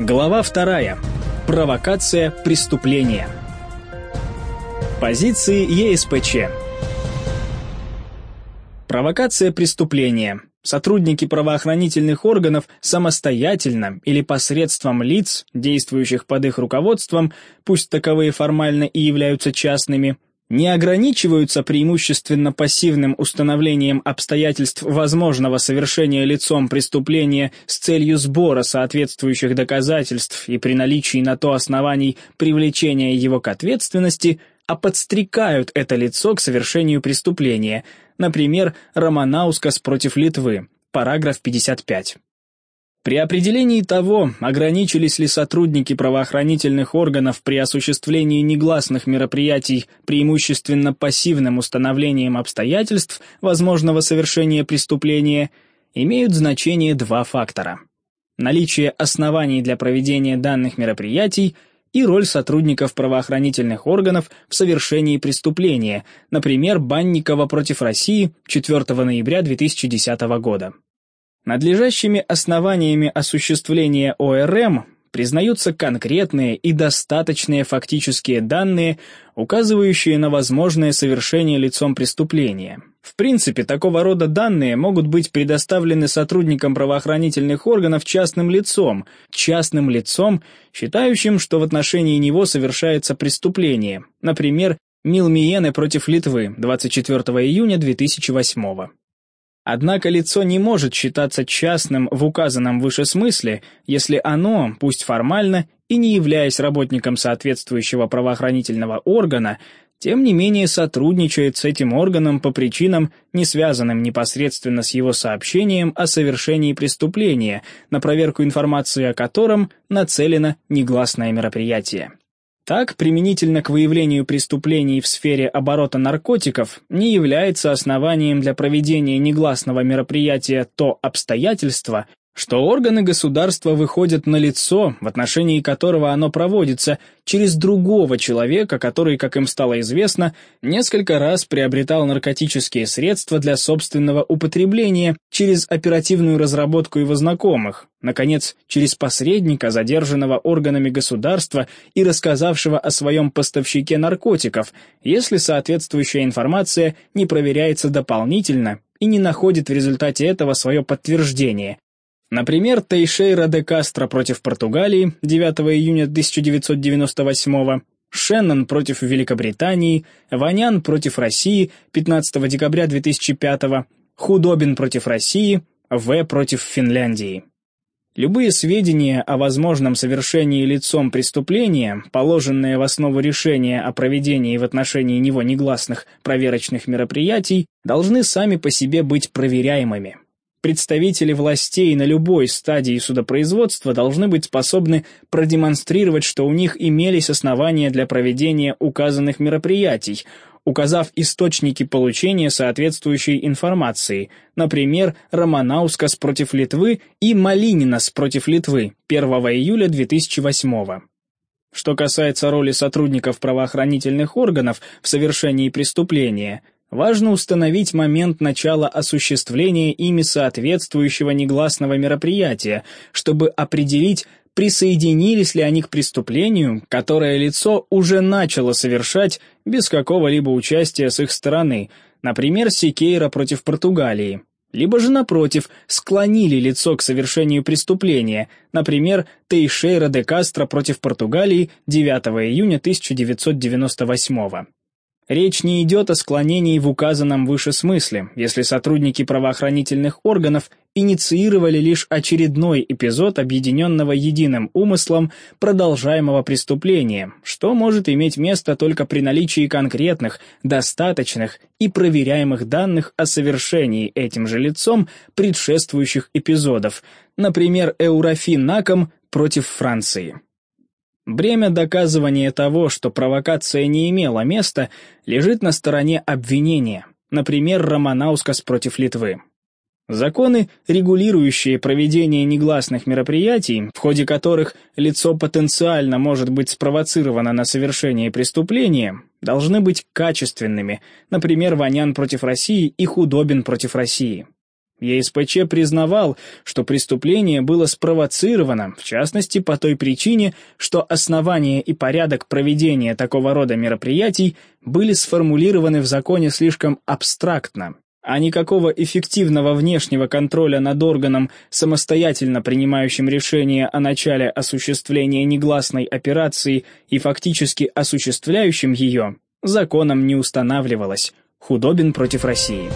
Глава вторая. Провокация преступления. Позиции ЕСПЧ. Провокация преступления. Сотрудники правоохранительных органов самостоятельно или посредством лиц, действующих под их руководством, пусть таковые формально и являются частными, не ограничиваются преимущественно пассивным установлением обстоятельств возможного совершения лицом преступления с целью сбора соответствующих доказательств и при наличии на то оснований привлечения его к ответственности, а подстрекают это лицо к совершению преступления, например, Романаускас против Литвы, параграф 55. При определении того, ограничились ли сотрудники правоохранительных органов при осуществлении негласных мероприятий преимущественно пассивным установлением обстоятельств возможного совершения преступления, имеют значение два фактора. Наличие оснований для проведения данных мероприятий и роль сотрудников правоохранительных органов в совершении преступления, например, Банникова против России 4 ноября 2010 года. Надлежащими основаниями осуществления ОРМ признаются конкретные и достаточные фактические данные, указывающие на возможное совершение лицом преступления. В принципе, такого рода данные могут быть предоставлены сотрудникам правоохранительных органов частным лицом, частным лицом, считающим, что в отношении него совершается преступление, например, Милмиене против Литвы 24 июня 2008 года. Однако лицо не может считаться частным в указанном выше смысле, если оно, пусть формально и не являясь работником соответствующего правоохранительного органа, тем не менее сотрудничает с этим органом по причинам, не связанным непосредственно с его сообщением о совершении преступления, на проверку информации о котором нацелено негласное мероприятие. Так, применительно к выявлению преступлений в сфере оборота наркотиков не является основанием для проведения негласного мероприятия то обстоятельство, что органы государства выходят на лицо, в отношении которого оно проводится, через другого человека, который, как им стало известно, несколько раз приобретал наркотические средства для собственного употребления через оперативную разработку его знакомых, наконец, через посредника, задержанного органами государства и рассказавшего о своем поставщике наркотиков, если соответствующая информация не проверяется дополнительно и не находит в результате этого свое подтверждение, Например, Тейшейра де Кастро против Португалии 9 июня 1998 Шеннон против Великобритании, Ванян против России 15 декабря 2005 Худобин против России, В против Финляндии. Любые сведения о возможном совершении лицом преступления, положенные в основу решения о проведении в отношении него негласных проверочных мероприятий, должны сами по себе быть проверяемыми. Представители властей на любой стадии судопроизводства должны быть способны продемонстрировать, что у них имелись основания для проведения указанных мероприятий, указав источники получения соответствующей информации, например, Романаускас против Литвы и Малининас против Литвы 1 июля 2008 года. Что касается роли сотрудников правоохранительных органов в совершении преступления – Важно установить момент начала осуществления ими соответствующего негласного мероприятия, чтобы определить, присоединились ли они к преступлению, которое лицо уже начало совершать без какого-либо участия с их стороны, например, Сикейра против Португалии. Либо же, напротив, склонили лицо к совершению преступления, например, Тейшейра де Кастро против Португалии 9 июня 1998 года. Речь не идет о склонении в указанном выше смысле, если сотрудники правоохранительных органов инициировали лишь очередной эпизод объединенного единым умыслом продолжаемого преступления, что может иметь место только при наличии конкретных, достаточных и проверяемых данных о совершении этим же лицом предшествующих эпизодов, например, Эурофин Наком против Франции. Бремя доказывания того, что провокация не имела места, лежит на стороне обвинения, например, Романаускас против Литвы. Законы, регулирующие проведение негласных мероприятий, в ходе которых лицо потенциально может быть спровоцировано на совершение преступления, должны быть качественными, например, Ванян против России и Худобин против России. ЕСПЧ признавал, что преступление было спровоцировано, в частности, по той причине, что основания и порядок проведения такого рода мероприятий были сформулированы в законе слишком абстрактно, а никакого эффективного внешнего контроля над органом, самостоятельно принимающим решение о начале осуществления негласной операции и фактически осуществляющим ее, законом не устанавливалось. Худобин против России.